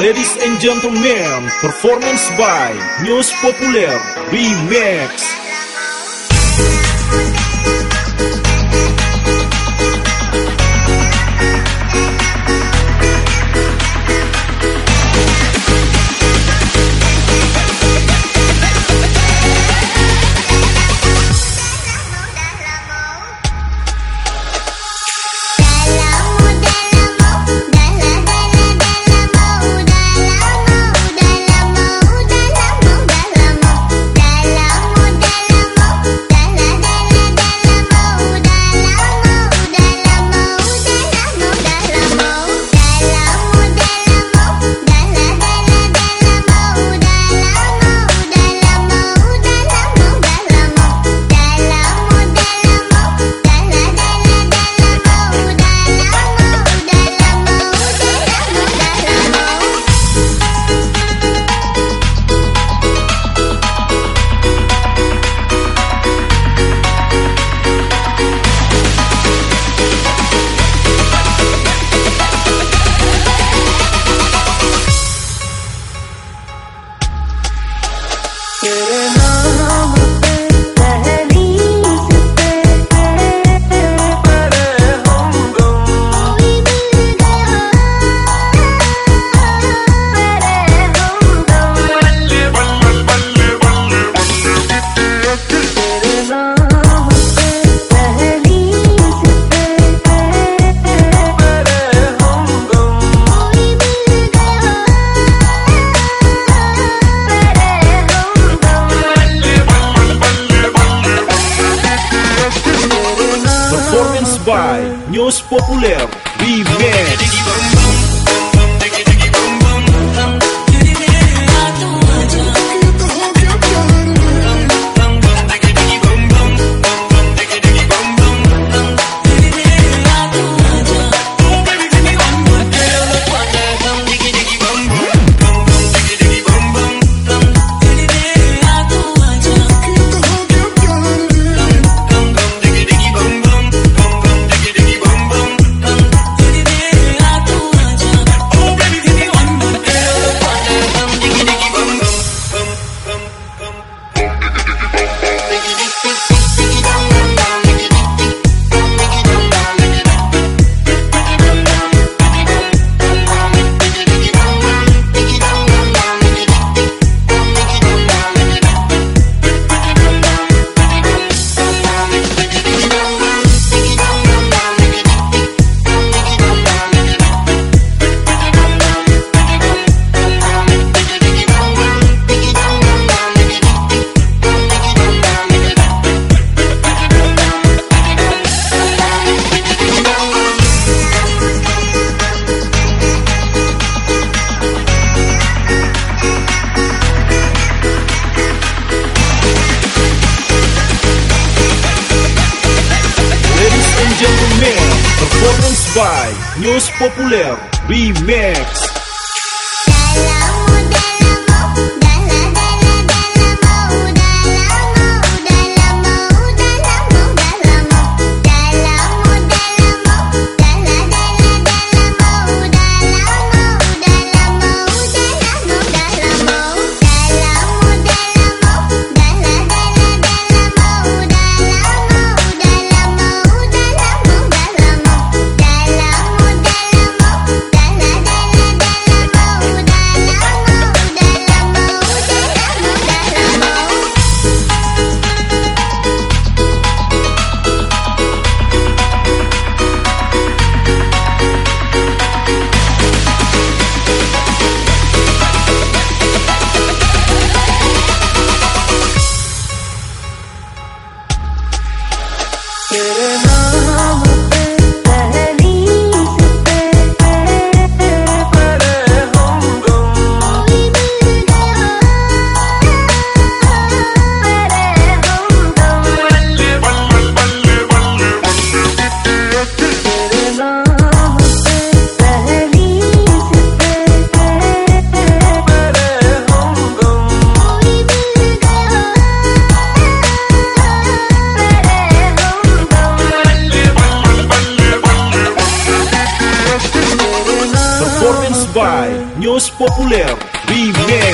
Ladies and gentlemen, performance by News Populer Remix. By News Populer by News Populer Remix Los Populer. Vive!